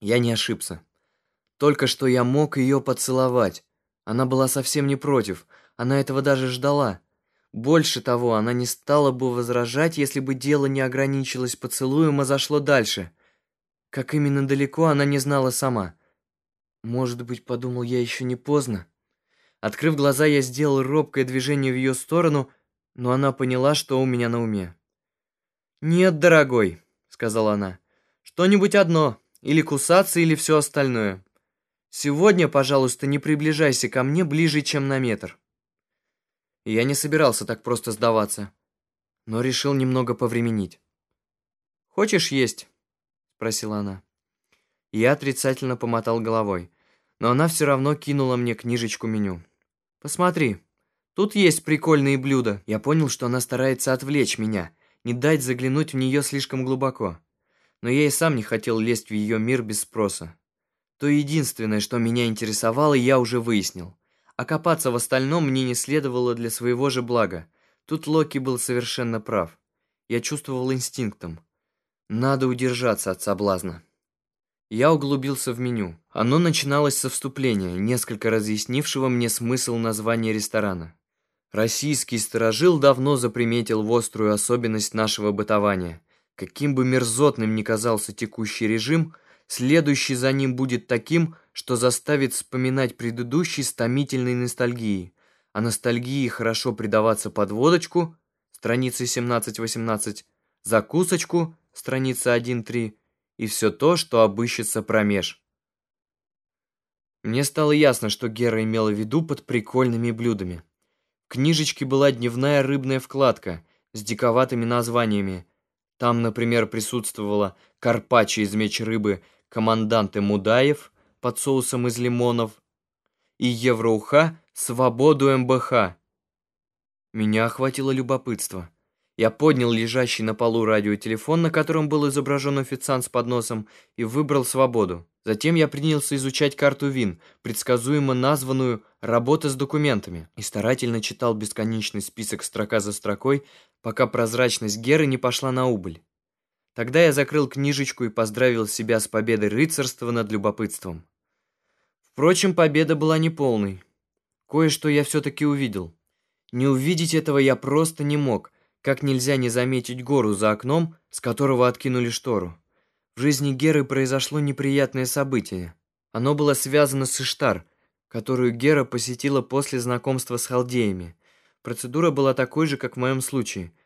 Я не ошибся. Только что я мог ее поцеловать. Она была совсем не против, она этого даже ждала. Больше того, она не стала бы возражать, если бы дело не ограничилось поцелуем, а зашло дальше. Как именно далеко, она не знала сама. Может быть, подумал я, еще не поздно. Открыв глаза, я сделал робкое движение в ее сторону, но она поняла, что у меня на уме. «Нет, дорогой», — сказала она, — «что-нибудь одно, или кусаться, или все остальное. Сегодня, пожалуйста, не приближайся ко мне ближе, чем на метр». Я не собирался так просто сдаваться, но решил немного повременить. «Хочешь есть?» — спросила она. Я отрицательно помотал головой, но она все равно кинула мне книжечку меню. «Посмотри, тут есть прикольные блюда». Я понял, что она старается отвлечь меня, не дать заглянуть в нее слишком глубоко. Но я и сам не хотел лезть в ее мир без спроса. То единственное, что меня интересовало, я уже выяснил. А копаться в остальном мне не следовало для своего же блага. Тут Локи был совершенно прав. Я чувствовал инстинктом. Надо удержаться от соблазна. Я углубился в меню. Оно начиналось со вступления, несколько разъяснившего мне смысл названия ресторана. Российский сторожил давно заприметил в острую особенность нашего бытования. Каким бы мерзотным ни казался текущий режим – Следующий за ним будет таким, что заставит вспоминать предыдущий с томительной ностальгией. А ностальгии хорошо предаваться под водочку, страницы 17-18, закусочку, страница 1-3, и все то, что обыщется промеж. Мне стало ясно, что Гера имела в виду под прикольными блюдами. В книжечке была дневная рыбная вкладка с диковатыми названиями. Там, например, присутствовала карпаччо из меч рыбы – команданты Мудаев под соусом из лимонов и Евроуха «Свободу МБХ». Меня охватило любопытство. Я поднял лежащий на полу радиотелефон, на котором был изображен официант с подносом, и выбрал «Свободу». Затем я принялся изучать карту ВИН, предсказуемо названную «Работа с документами», и старательно читал бесконечный список строка за строкой, пока прозрачность Геры не пошла на убыль. Тогда я закрыл книжечку и поздравил себя с победой рыцарства над любопытством. Впрочем, победа была неполной. Кое-что я все-таки увидел. Не увидеть этого я просто не мог, как нельзя не заметить гору за окном, с которого откинули штору. В жизни Геры произошло неприятное событие. Оно было связано с Иштар, которую Гера посетила после знакомства с халдеями. Процедура была такой же, как в моем случае –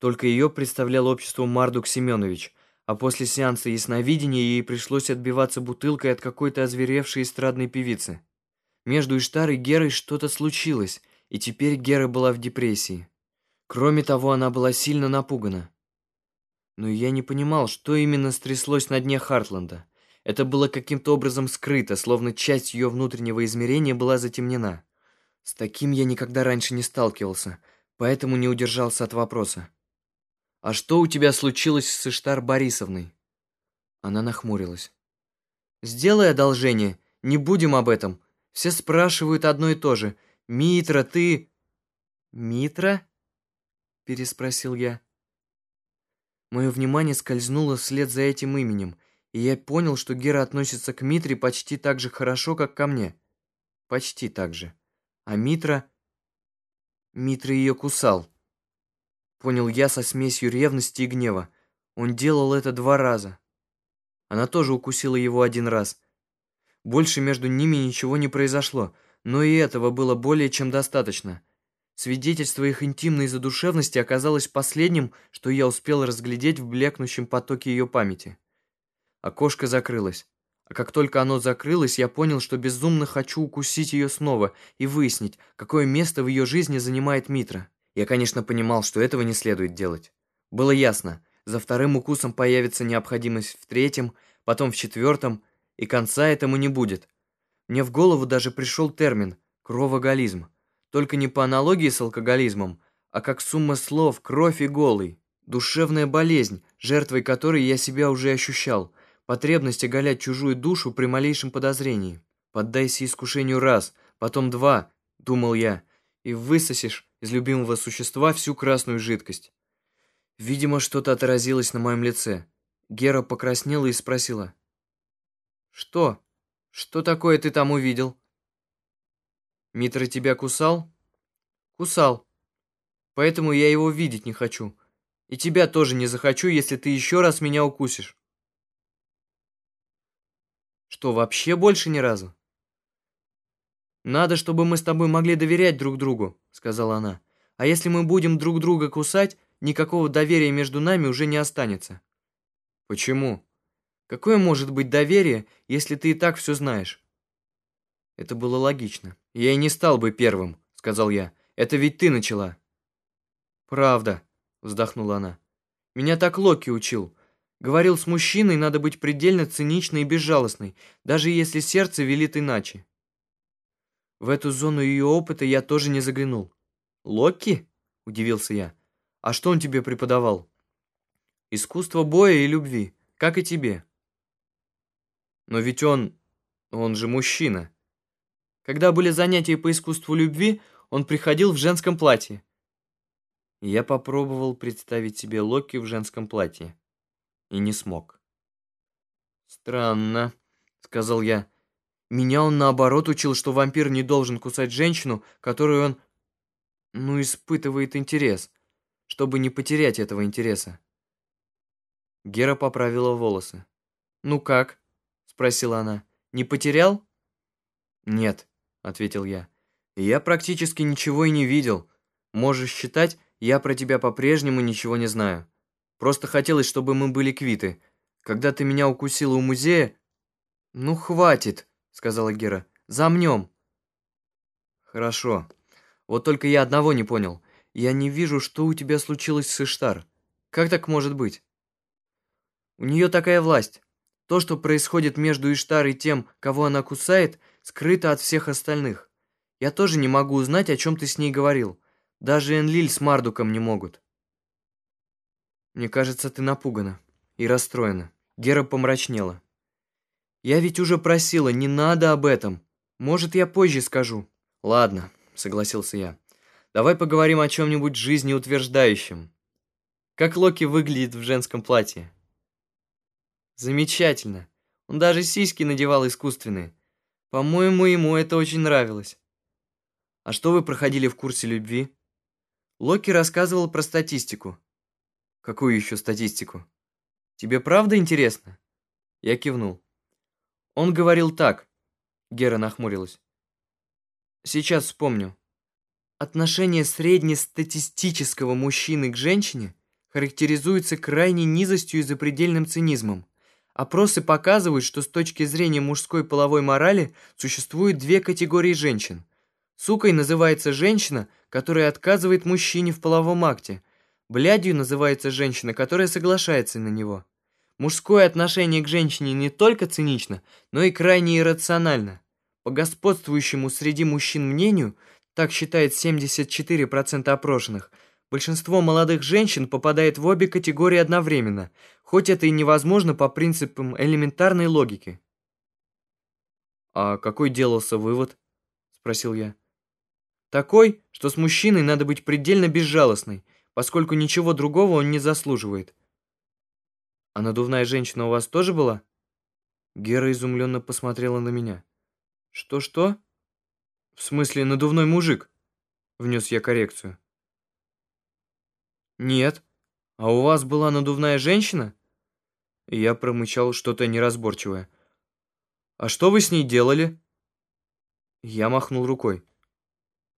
только ее представлял обществу Мардук Семенович, а после сеанса ясновидения ей пришлось отбиваться бутылкой от какой-то озверевшей эстрадной певицы. Между Иштар и Герой что-то случилось, и теперь Гера была в депрессии. Кроме того, она была сильно напугана. Но я не понимал, что именно стряслось на дне Хартланда. Это было каким-то образом скрыто, словно часть ее внутреннего измерения была затемнена. С таким я никогда раньше не сталкивался, поэтому не удержался от вопроса. «А что у тебя случилось с Иштар Борисовной?» Она нахмурилась. «Сделай одолжение, не будем об этом. Все спрашивают одно и то же. Митра, ты...» «Митра?» переспросил я. Мое внимание скользнуло вслед за этим именем, и я понял, что Гера относится к Митре почти так же хорошо, как ко мне. Почти так же. А Митра... Митра ее кусал. Понял я со смесью ревности и гнева. Он делал это два раза. Она тоже укусила его один раз. Больше между ними ничего не произошло, но и этого было более чем достаточно. Свидетельство их интимной задушевности оказалось последним, что я успел разглядеть в блекнущем потоке ее памяти. Окошко закрылось. А как только оно закрылось, я понял, что безумно хочу укусить ее снова и выяснить, какое место в ее жизни занимает Митра. Я, конечно, понимал, что этого не следует делать. Было ясно, за вторым укусом появится необходимость в третьем, потом в четвертом, и конца этому не будет. Мне в голову даже пришел термин «кровоголизм», только не по аналогии с алкоголизмом, а как сумма слов «кровь» и «голый». Душевная болезнь, жертвой которой я себя уже ощущал, потребность оголять чужую душу при малейшем подозрении. Поддайся искушению раз, потом два, думал я, и высосешь из любимого существа всю красную жидкость. Видимо, что-то отразилось на моем лице. Гера покраснела и спросила. «Что? Что такое ты там увидел?» «Митра тебя кусал?» «Кусал. Поэтому я его видеть не хочу. И тебя тоже не захочу, если ты еще раз меня укусишь». «Что, вообще больше ни разу?» «Надо, чтобы мы с тобой могли доверять друг другу», — сказала она. «А если мы будем друг друга кусать, никакого доверия между нами уже не останется». «Почему?» Какое может быть доверие, если ты и так все знаешь? Это было логично. Я и не стал бы первым, сказал я. Это ведь ты начала. Правда, вздохнула она. Меня так Локи учил. Говорил, с мужчиной надо быть предельно циничной и безжалостной, даже если сердце велит иначе. В эту зону ее опыта я тоже не заглянул. «Локи?» – удивился я. «А что он тебе преподавал?» «Искусство боя и любви, как и тебе». Но ведь он... он же мужчина. Когда были занятия по искусству любви, он приходил в женском платье. Я попробовал представить себе Локи в женском платье. И не смог. «Странно», — сказал я. «Меня он, наоборот, учил, что вампир не должен кусать женщину, которую он, ну, испытывает интерес, чтобы не потерять этого интереса». Гера поправила волосы. «Ну как?» спросила она. «Не потерял?» «Нет», — ответил я. «Я практически ничего и не видел. Можешь считать, я про тебя по-прежнему ничего не знаю. Просто хотелось, чтобы мы были квиты. Когда ты меня укусила у музея...» «Ну, хватит», — сказала Гера. «Замнем». «Хорошо. Вот только я одного не понял. Я не вижу, что у тебя случилось с Иштар. Как так может быть?» «У нее такая власть. То, что происходит между Иштар и тем, кого она кусает, скрыто от всех остальных. Я тоже не могу узнать, о чем ты с ней говорил. Даже Энлиль с Мардуком не могут. Мне кажется, ты напугана и расстроена. Гера помрачнела. Я ведь уже просила, не надо об этом. Может, я позже скажу. Ладно, согласился я. Давай поговорим о чем-нибудь жизнеутверждающем. Как Локи выглядит в женском платье? Замечательно. Он даже сиськи надевал искусственные. По-моему, ему это очень нравилось. А что вы проходили в курсе любви? Локи рассказывал про статистику. Какую еще статистику? Тебе правда интересно? Я кивнул. Он говорил так. Гера нахмурилась. Сейчас вспомню. Отношение среднестатистического мужчины к женщине характеризуется крайней низостью и запредельным цинизмом. Опросы показывают, что с точки зрения мужской половой морали существует две категории женщин. Сукой называется женщина, которая отказывает мужчине в половом акте. Блядью называется женщина, которая соглашается на него. Мужское отношение к женщине не только цинично, но и крайне иррационально. По господствующему среди мужчин мнению, так считает 74% опрошенных – Большинство молодых женщин попадает в обе категории одновременно, хоть это и невозможно по принципам элементарной логики. «А какой делался вывод?» – спросил я. «Такой, что с мужчиной надо быть предельно безжалостной, поскольку ничего другого он не заслуживает». «А надувная женщина у вас тоже была?» Гера изумленно посмотрела на меня. «Что-что?» «В смысле, надувной мужик?» Внес я коррекцию. «Нет. А у вас была надувная женщина?» Я промычал что-то неразборчивое. «А что вы с ней делали?» Я махнул рукой.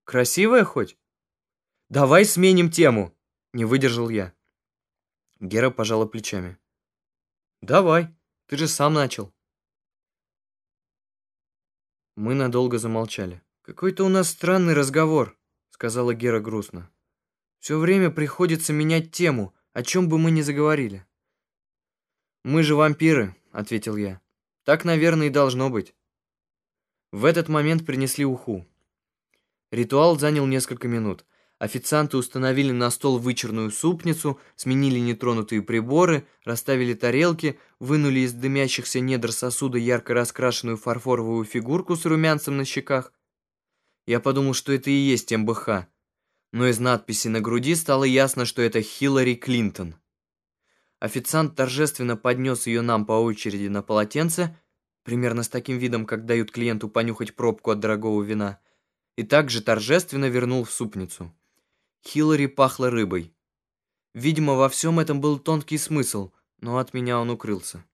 «Красивая хоть?» «Давай сменим тему!» Не выдержал я. Гера пожала плечами. «Давай, ты же сам начал». Мы надолго замолчали. «Какой-то у нас странный разговор», — сказала Гера грустно. Все время приходится менять тему, о чем бы мы ни заговорили. «Мы же вампиры», — ответил я. «Так, наверное, и должно быть». В этот момент принесли уху. Ритуал занял несколько минут. Официанты установили на стол вычерную супницу, сменили нетронутые приборы, расставили тарелки, вынули из дымящихся недр сосуда ярко раскрашенную фарфоровую фигурку с румянцем на щеках. Я подумал, что это и есть МБХ, но из надписи на груди стало ясно, что это Хиллари Клинтон. Официант торжественно поднес ее нам по очереди на полотенце, примерно с таким видом, как дают клиенту понюхать пробку от дорогого вина, и также торжественно вернул в супницу. Хиллари пахло рыбой. Видимо, во всем этом был тонкий смысл, но от меня он укрылся.